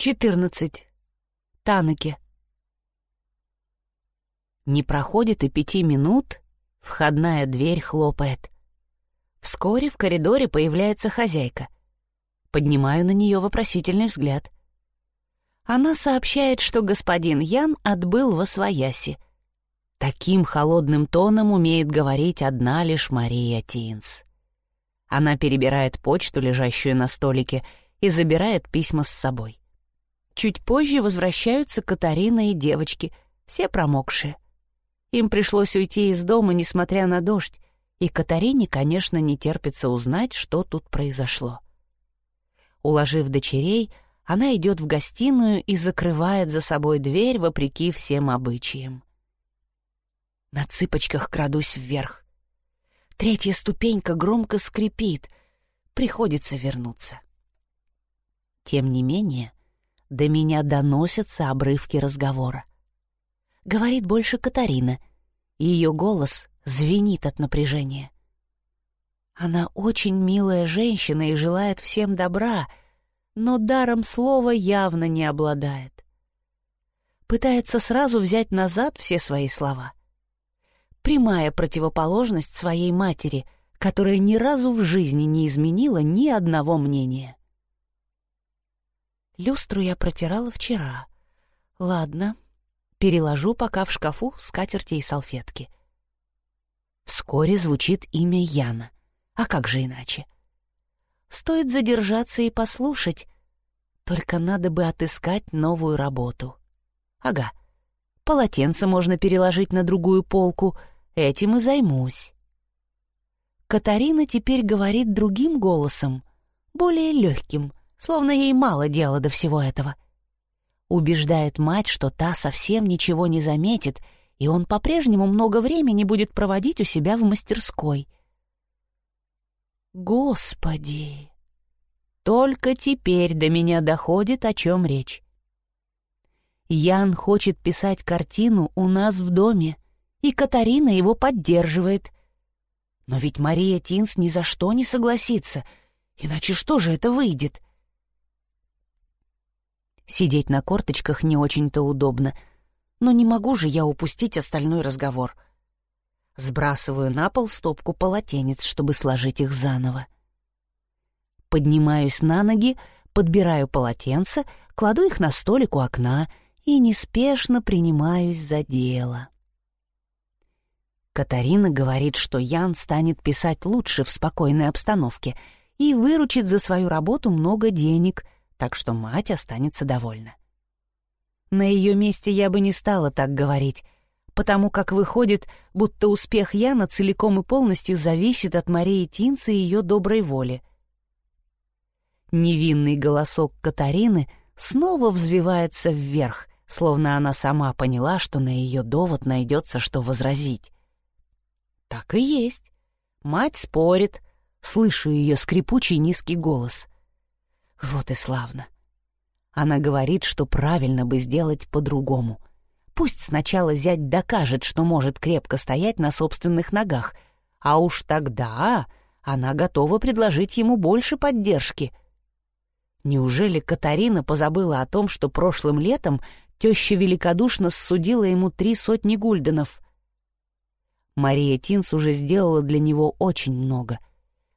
14. Танаки. Не проходит и пяти минут, входная дверь хлопает. Вскоре в коридоре появляется хозяйка. Поднимаю на нее вопросительный взгляд. Она сообщает, что господин Ян отбыл во свояси. Таким холодным тоном умеет говорить одна лишь Мария Тинс. Она перебирает почту, лежащую на столике, и забирает письма с собой. Чуть позже возвращаются Катарина и девочки, все промокшие. Им пришлось уйти из дома, несмотря на дождь, и Катарине, конечно, не терпится узнать, что тут произошло. Уложив дочерей, она идет в гостиную и закрывает за собой дверь вопреки всем обычаям. На цыпочках крадусь вверх. Третья ступенька громко скрипит. Приходится вернуться. Тем не менее, до меня доносятся обрывки разговора. Говорит больше Катарина, и ее голос звенит от напряжения. Она очень милая женщина и желает всем добра, но даром слова явно не обладает. Пытается сразу взять назад все свои слова. Прямая противоположность своей матери, которая ни разу в жизни не изменила ни одного мнения. Люстру я протирала вчера. Ладно, переложу пока в шкафу скатерти и салфетки. Вскоре звучит имя Яна. А как же иначе? Стоит задержаться и послушать. Только надо бы отыскать новую работу. Ага, полотенце можно переложить на другую полку. Этим и займусь. Катарина теперь говорит другим голосом, более легким, словно ей мало дела до всего этого. Убеждает мать, что та совсем ничего не заметит, и он по-прежнему много времени будет проводить у себя в мастерской. Господи! Только теперь до меня доходит, о чем речь. Ян хочет писать картину у нас в доме, и Катарина его поддерживает. Но ведь Мария Тинс ни за что не согласится, иначе что же это выйдет? Сидеть на корточках не очень-то удобно, но не могу же я упустить остальной разговор. Сбрасываю на пол стопку полотенец, чтобы сложить их заново. Поднимаюсь на ноги, подбираю полотенца, кладу их на столик у окна и неспешно принимаюсь за дело. Катарина говорит, что Ян станет писать лучше в спокойной обстановке и выручит за свою работу много денег — так что мать останется довольна. На ее месте я бы не стала так говорить, потому как выходит, будто успех Яна целиком и полностью зависит от Марии Тинца и ее доброй воли. Невинный голосок Катарины снова взвивается вверх, словно она сама поняла, что на ее довод найдется, что возразить. Так и есть. Мать спорит, слышу ее скрипучий низкий голос — вот и славно. Она говорит, что правильно бы сделать по-другому. Пусть сначала зять докажет, что может крепко стоять на собственных ногах, а уж тогда она готова предложить ему больше поддержки. Неужели Катарина позабыла о том, что прошлым летом теща великодушно ссудила ему три сотни гульденов? Мария Тинс уже сделала для него очень много.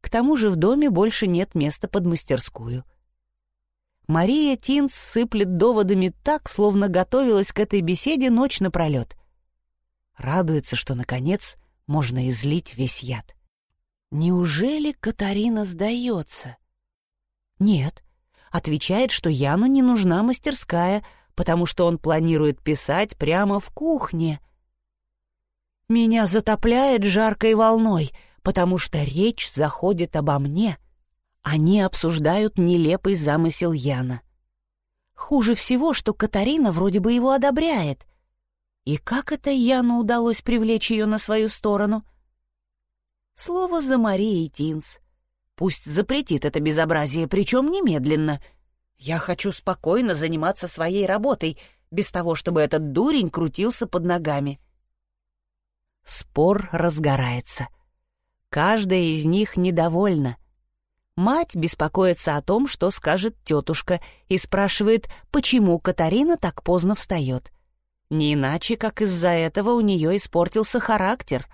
К тому же в доме больше нет места под мастерскую — Мария Тинс сыплет доводами так, словно готовилась к этой беседе ночь напролет. Радуется, что, наконец, можно излить весь яд. Неужели Катарина сдается? Нет. Отвечает, что Яну не нужна мастерская, потому что он планирует писать прямо в кухне. Меня затопляет жаркой волной, потому что речь заходит обо мне — они обсуждают нелепый замысел Яна. Хуже всего, что Катарина вроде бы его одобряет. И как это Яну удалось привлечь ее на свою сторону? Слово за Марией Тинс. Пусть запретит это безобразие, причем немедленно. Я хочу спокойно заниматься своей работой, без того, чтобы этот дурень крутился под ногами. Спор разгорается. Каждая из них недовольна — Мать беспокоится о том, что скажет тетушка, и спрашивает, почему Катарина так поздно встает. Не иначе, как из-за этого у нее испортился характер.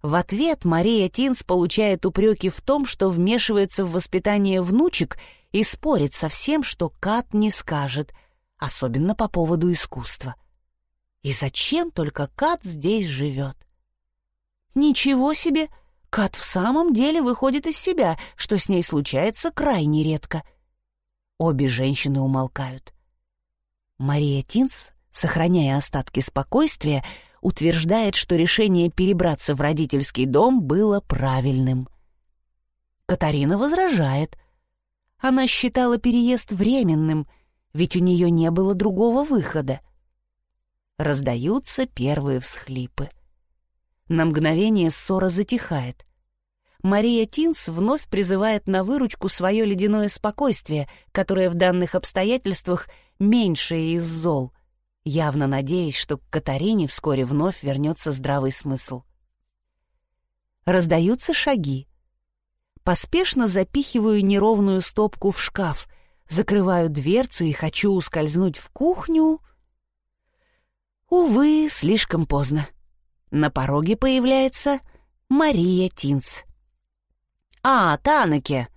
В ответ Мария Тинс получает упреки в том, что вмешивается в воспитание внучек и спорит со всем, что Кат не скажет, особенно по поводу искусства. И зачем только Кат здесь живет? Ничего себе! Кат в самом деле выходит из себя, что с ней случается крайне редко. Обе женщины умолкают. Мария Тинс, сохраняя остатки спокойствия, утверждает, что решение перебраться в родительский дом было правильным. Катарина возражает. Она считала переезд временным, ведь у нее не было другого выхода. Раздаются первые всхлипы. На мгновение ссора затихает. Мария Тинс вновь призывает на выручку свое ледяное спокойствие, которое в данных обстоятельствах меньшее из зол, явно надеясь, что к Катарине вскоре вновь вернется здравый смысл. Раздаются шаги. Поспешно запихиваю неровную стопку в шкаф, закрываю дверцу и хочу ускользнуть в кухню. Увы, слишком поздно. На пороге появляется Мария Тинс. «А, Танаке,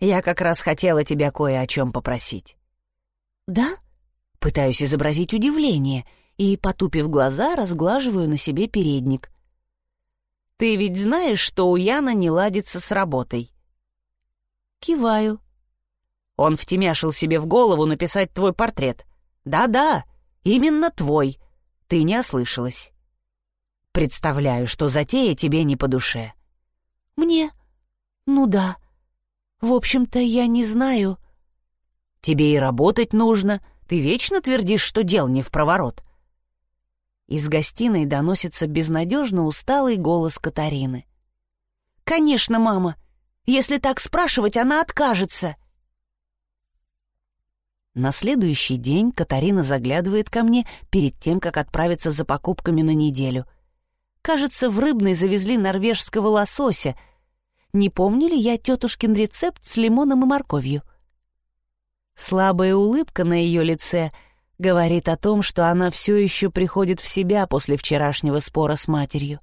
я как раз хотела тебя кое о чем попросить». «Да?» Пытаюсь изобразить удивление и, потупив глаза, разглаживаю на себе передник. «Ты ведь знаешь, что у Яна не ладится с работой?» Киваю. Он втемяшил себе в голову написать твой портрет. «Да-да, именно твой. Ты не ослышалась». Представляю, что затея тебе не по душе. Мне? Ну да. В общем-то, я не знаю. Тебе и работать нужно. Ты вечно твердишь, что дел не в проворот. Из гостиной доносится безнадежно усталый голос Катарины. «Конечно, мама. Если так спрашивать, она откажется». На следующий день Катарина заглядывает ко мне перед тем, как отправиться за покупками на неделю — Кажется, в рыбной завезли норвежского лосося. Не помню ли я тетушкин рецепт с лимоном и морковью? Слабая улыбка на ее лице говорит о том, что она все еще приходит в себя после вчерашнего спора с матерью.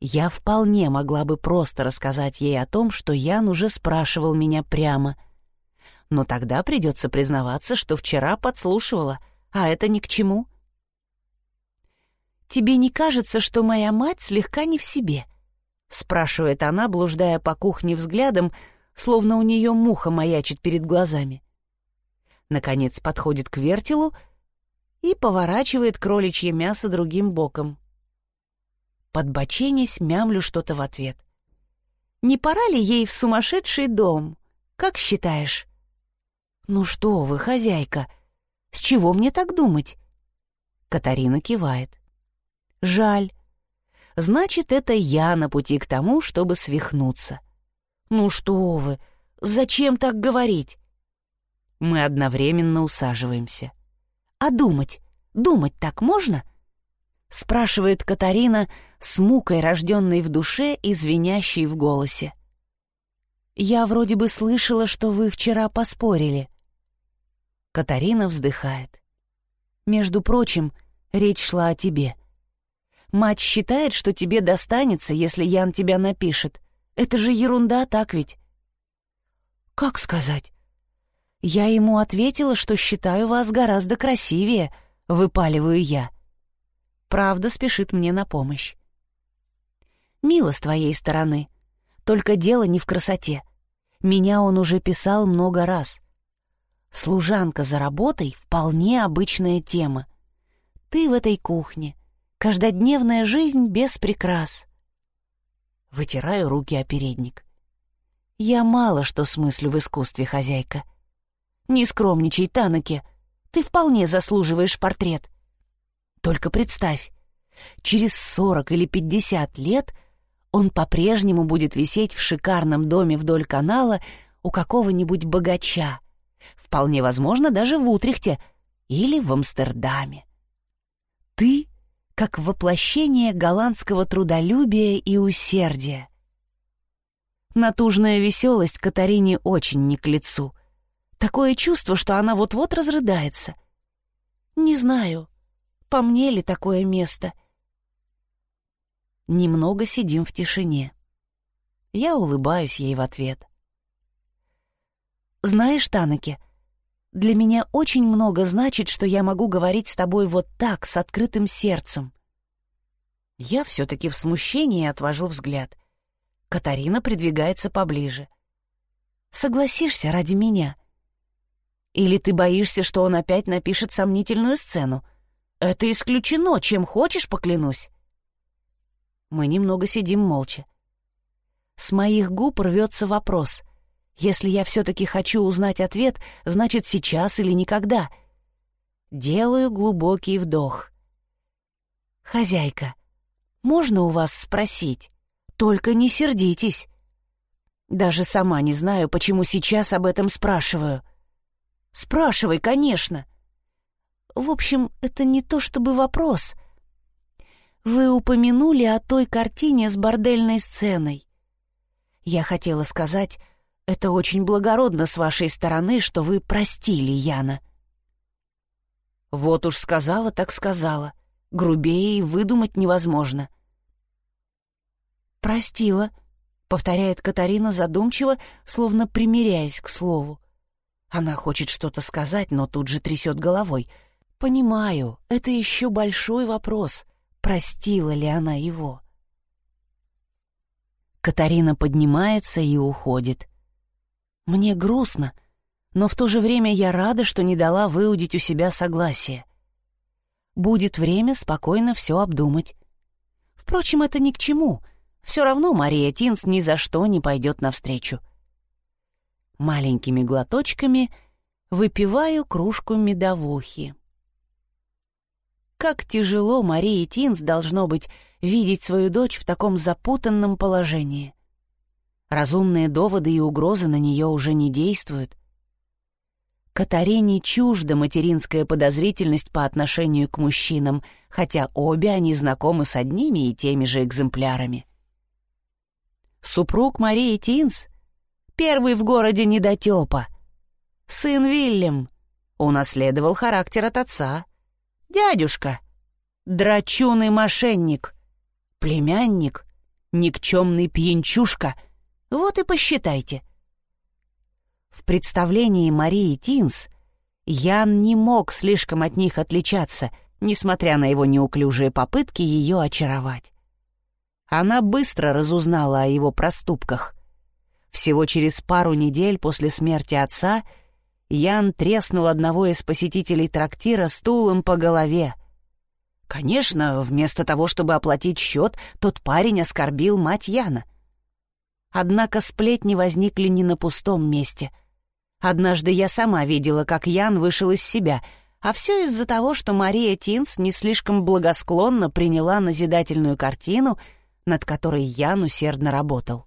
Я вполне могла бы просто рассказать ей о том, что Ян уже спрашивал меня прямо. Но тогда придется признаваться, что вчера подслушивала, а это ни к чему. «Тебе не кажется, что моя мать слегка не в себе?» — спрашивает она, блуждая по кухне взглядом, словно у нее муха маячит перед глазами. Наконец подходит к вертелу и поворачивает кроличье мясо другим боком. Подбоченясь, мямлю что-то в ответ. «Не пора ли ей в сумасшедший дом? Как считаешь?» «Ну что вы, хозяйка, с чего мне так думать?» Катарина кивает. Жаль. Значит, это я на пути к тому, чтобы свихнуться. Ну что вы, зачем так говорить? Мы одновременно усаживаемся. А думать, думать так можно? Спрашивает Катарина с мукой, рожденной в душе и звенящей в голосе. Я вроде бы слышала, что вы вчера поспорили. Катарина вздыхает. Между прочим, речь шла о тебе — Мать считает, что тебе достанется, если Ян тебя напишет. Это же ерунда, так ведь? Как сказать? Я ему ответила, что считаю вас гораздо красивее, выпаливаю я. Правда спешит мне на помощь. Мило с твоей стороны. Только дело не в красоте. Меня он уже писал много раз. Служанка за работой — вполне обычная тема. Ты в этой кухне, Каждодневная жизнь без прикрас. Вытираю руки о передник. Я мало что смыслю в искусстве, хозяйка. Не скромничай, Танаке. Ты вполне заслуживаешь портрет. Только представь, через сорок или пятьдесят лет он по-прежнему будет висеть в шикарном доме вдоль канала у какого-нибудь богача. Вполне возможно, даже в Утрехте или в Амстердаме. Ты как воплощение голландского трудолюбия и усердия. Натужная веселость Катарине очень не к лицу. Такое чувство, что она вот-вот разрыдается. Не знаю, по мне ли такое место. Немного сидим в тишине. Я улыбаюсь ей в ответ. «Знаешь, Танаки, для меня очень много значит, что я могу говорить с тобой вот так, с открытым сердцем». Я все-таки в смущении отвожу взгляд. Катарина придвигается поближе. «Согласишься ради меня?» «Или ты боишься, что он опять напишет сомнительную сцену? Это исключено, чем хочешь, поклянусь». Мы немного сидим молча. С моих губ рвется вопрос. Если я все-таки хочу узнать ответ, значит сейчас или никогда. Делаю глубокий вдох. «Хозяйка, можно у вас спросить? Только не сердитесь». Даже сама не знаю, почему сейчас об этом спрашиваю. «Спрашивай, конечно». В общем, это не то чтобы вопрос. Вы упомянули о той картине с бордельной сценой. Я хотела сказать, это очень благородно с вашей стороны, что вы простили Яна. Вот уж сказала, так сказала. Грубее и выдумать невозможно. «Простила», — повторяет Катарина задумчиво, словно примиряясь к слову. Она хочет что-то сказать, но тут же трясет головой. «Понимаю, это еще большой вопрос, простила ли она его». Катарина поднимается и уходит. Мне грустно, но в то же время я рада, что не дала выудить у себя согласие. Будет время спокойно все обдумать. Впрочем, это ни к чему. Все равно Мария Тинс ни за что не пойдет навстречу. Маленькими глоточками выпиваю кружку медовухи. Как тяжело Марии Тинс должно быть видеть свою дочь в таком запутанном положении. Разумные доводы и угрозы на нее уже не действуют. Катарине чужда материнская подозрительность по отношению к мужчинам, хотя обе они знакомы с одними и теми же экземплярами. Супруг Марии Тинс — первый в городе недотепа. Сын Вильям унаследовал характер от отца. Дядюшка — драчуный мошенник. Племянник — никчемный пьянчушка. Вот и посчитайте. В представлении Марии Тинс Ян не мог слишком от них отличаться, несмотря на его неуклюжие попытки ее очаровать. Она быстро разузнала о его проступках. Всего через пару недель после смерти отца Ян треснул одного из посетителей трактира стулом по голове — Конечно, вместо того, чтобы оплатить счет, тот парень оскорбил мать Яна. Однако сплетни возникли не на пустом месте. Однажды я сама видела, как Ян вышел из себя, а все из-за того, что Мария Тинс не слишком благосклонно приняла назидательную картину, над которой Ян усердно работал.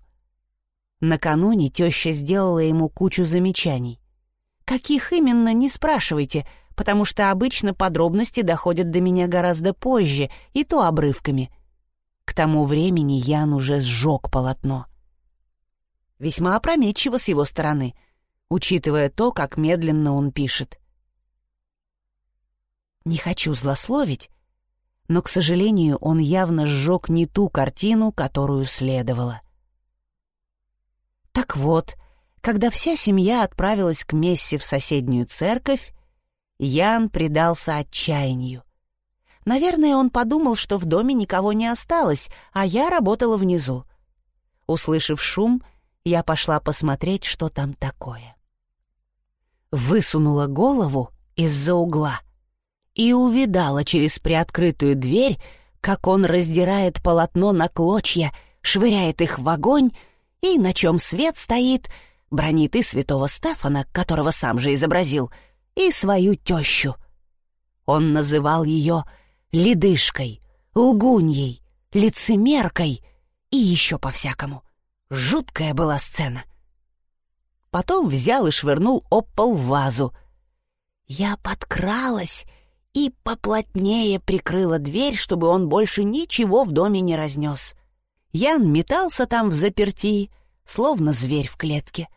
Накануне теща сделала ему кучу замечаний. Каких именно, не спрашивайте — потому что обычно подробности доходят до меня гораздо позже, и то обрывками. К тому времени Ян уже сжег полотно. Весьма опрометчиво с его стороны, учитывая то, как медленно он пишет. Не хочу злословить, но, к сожалению, он явно сжег не ту картину, которую следовало. Так вот, когда вся семья отправилась к мессе в соседнюю церковь, Ян предался отчаянию. Наверное, он подумал, что в доме никого не осталось, а я работала внизу. Услышав шум, я пошла посмотреть, что там такое. Высунула голову из-за угла и увидала через приоткрытую дверь, как он раздирает полотно на клочья, швыряет их в огонь и, на чем свет стоит, бронит и святого Стефана, которого сам же изобразил — и свою тещу. Он называл ее ледышкой, лгуньей, лицемеркой и еще по-всякому. Жуткая была сцена. Потом взял и швырнул об пол в вазу. Я подкралась и поплотнее прикрыла дверь, чтобы он больше ничего в доме не разнес. Ян метался там в заперти, словно зверь в клетке.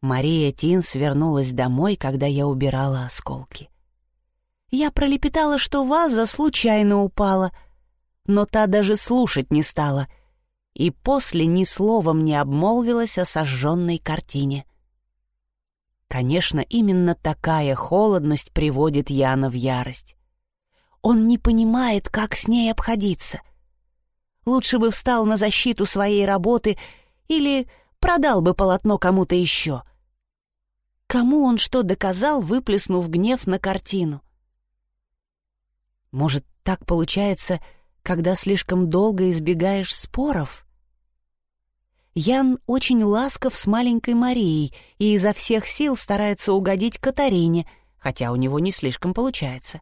Мария Тин свернулась домой, когда я убирала осколки. Я пролепетала, что ваза случайно упала, но та даже слушать не стала, и после ни словом не обмолвилась о сожженной картине. Конечно, именно такая холодность приводит Яна в ярость. Он не понимает, как с ней обходиться. Лучше бы встал на защиту своей работы или продал бы полотно кому-то еще. Кому он что доказал, выплеснув гнев на картину? Может, так получается, когда слишком долго избегаешь споров? Ян очень ласков с маленькой Марией и изо всех сил старается угодить Катарине, хотя у него не слишком получается.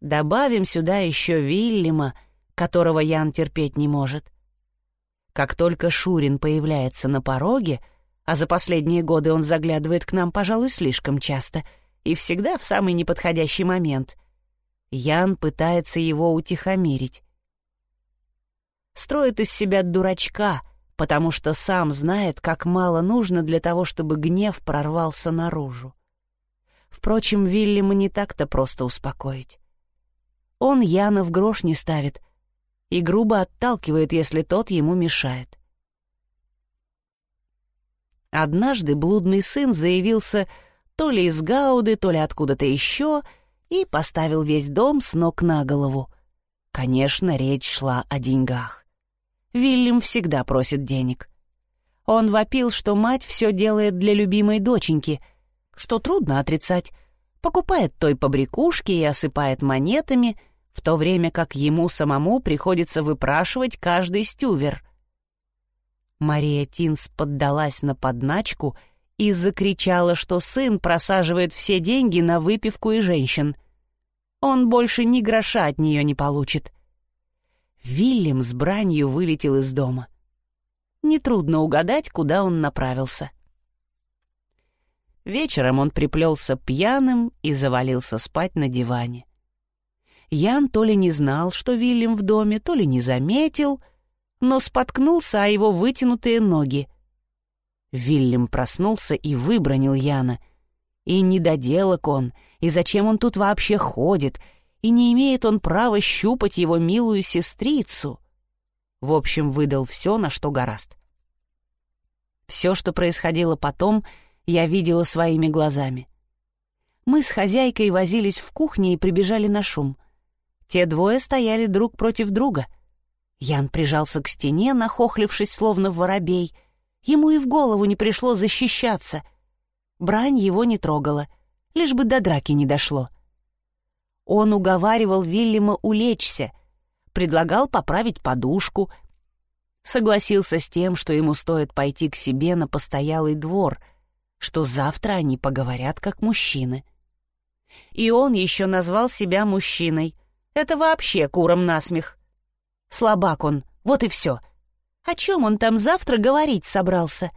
Добавим сюда еще Вильяма, которого Ян терпеть не может. Как только Шурин появляется на пороге, а за последние годы он заглядывает к нам, пожалуй, слишком часто, и всегда в самый неподходящий момент, Ян пытается его утихомирить. Строит из себя дурачка, потому что сам знает, как мало нужно для того, чтобы гнев прорвался наружу. Впрочем, Вильяма не так-то просто успокоить. Он Яна в грош не ставит и грубо отталкивает, если тот ему мешает. Однажды блудный сын заявился то ли из Гауды, то ли откуда-то еще — и поставил весь дом с ног на голову. Конечно, речь шла о деньгах. Вильям всегда просит денег. Он вопил, что мать все делает для любимой доченьки, что трудно отрицать. Покупает той побрякушки и осыпает монетами, в то время как ему самому приходится выпрашивать каждый стювер. Мария Тинс поддалась на подначку — и закричала, что сын просаживает все деньги на выпивку и женщин. Он больше ни гроша от нее не получит. Вильям с бранью вылетел из дома. Нетрудно угадать, куда он направился. Вечером он приплелся пьяным и завалился спать на диване. Ян то ли не знал, что Вильям в доме, то ли не заметил, но споткнулся о его вытянутые ноги — Вильям проснулся и выбронил Яна. И недоделок он, и зачем он тут вообще ходит, и не имеет он права щупать его милую сестрицу. В общем, выдал все, на что гораст. Все, что происходило потом, я видела своими глазами. Мы с хозяйкой возились в кухне и прибежали на шум. Те двое стояли друг против друга. Ян прижался к стене, нахохлившись, словно воробей — Ему и в голову не пришло защищаться. Брань его не трогала, лишь бы до драки не дошло. Он уговаривал Вильяма улечься, предлагал поправить подушку, согласился с тем, что ему стоит пойти к себе на постоялый двор, что завтра они поговорят как мужчины. И он еще назвал себя мужчиной. Это вообще куром насмех. Слабак он, вот и все — о чем он там завтра говорить собрался?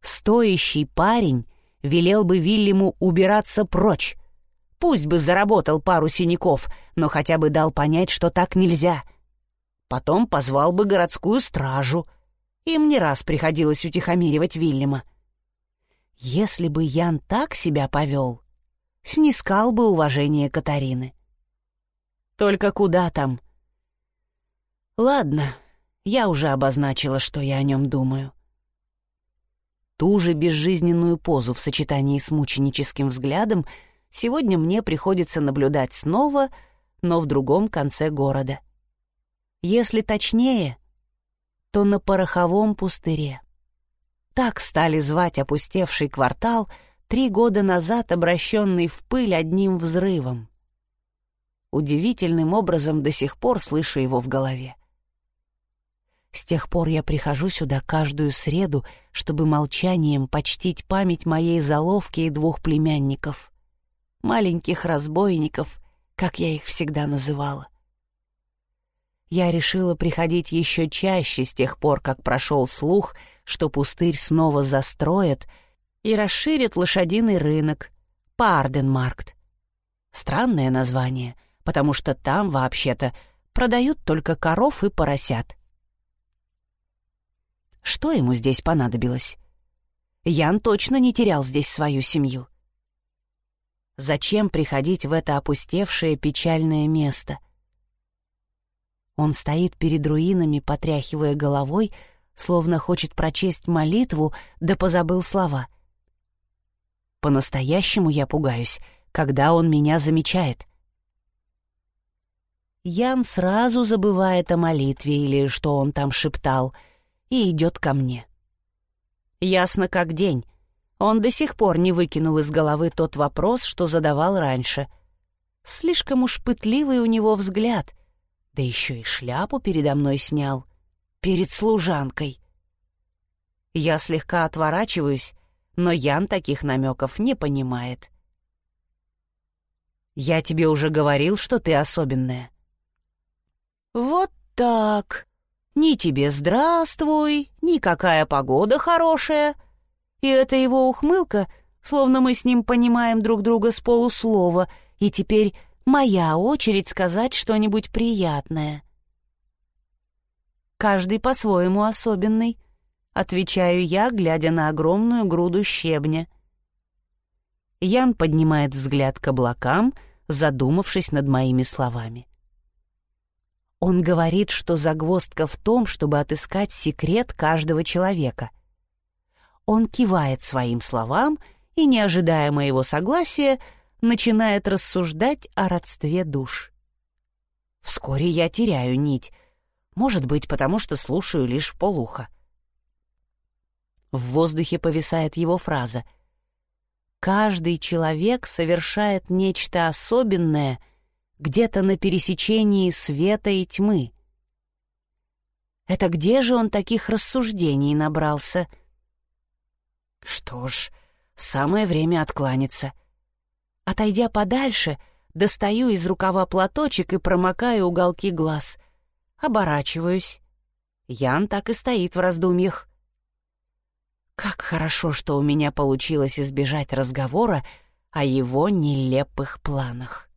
Стоящий парень велел бы Вильяму убираться прочь. Пусть бы заработал пару синяков, но хотя бы дал понять, что так нельзя. Потом позвал бы городскую стражу. Им не раз приходилось утихомиривать Вильяма. Если бы Ян так себя повел, снискал бы уважение Катарины. Только куда там? Ладно, я уже обозначила, что я о нем думаю. Ту же безжизненную позу в сочетании с мученическим взглядом сегодня мне приходится наблюдать снова, но в другом конце города. Если точнее, то на пороховом пустыре. Так стали звать опустевший квартал, три года назад обращенный в пыль одним взрывом. Удивительным образом до сих пор слышу его в голове. С тех пор я прихожу сюда каждую среду, чтобы молчанием почтить память моей заловки и двух племянников. Маленьких разбойников, как я их всегда называла. Я решила приходить еще чаще с тех пор, как прошел слух, что пустырь снова застроят и расширят лошадиный рынок, Парденмаркт. Странное название, потому что там, вообще-то, продают только коров и поросят. Что ему здесь понадобилось? Ян точно не терял здесь свою семью. Зачем приходить в это опустевшее печальное место? Он стоит перед руинами, потряхивая головой, словно хочет прочесть молитву, да позабыл слова. По-настоящему я пугаюсь, когда он меня замечает. Ян сразу забывает о молитве или что он там шептал, и идет ко мне. Ясно как день. Он до сих пор не выкинул из головы тот вопрос, что задавал раньше. Слишком уж пытливый у него взгляд, да еще и шляпу передо мной снял, перед служанкой. Я слегка отворачиваюсь, но Ян таких намеков не понимает. «Я тебе уже говорил, что ты особенная». «Вот так. Ни тебе здравствуй, ни какая погода хорошая», и эта его ухмылка, словно мы с ним понимаем друг друга с полуслова, и теперь моя очередь сказать что-нибудь приятное. Каждый по-своему особенный, отвечаю я, глядя на огромную груду щебня. Ян поднимает взгляд к облакам, задумавшись над моими словами. Он говорит, что загвоздка в том, чтобы отыскать секрет каждого человека — он кивает своим словам и, не ожидая моего согласия, начинает рассуждать о родстве душ. Вскоре я теряю нить, может быть, потому что слушаю лишь полуха. В воздухе повисает его фраза. «Каждый человек совершает нечто особенное где-то на пересечении света и тьмы». Это где же он таких рассуждений набрался — что ж, самое время откланяться. Отойдя подальше, достаю из рукава платочек и промокаю уголки глаз. Оборачиваюсь. Ян так и стоит в раздумьях. Как хорошо, что у меня получилось избежать разговора о его нелепых планах.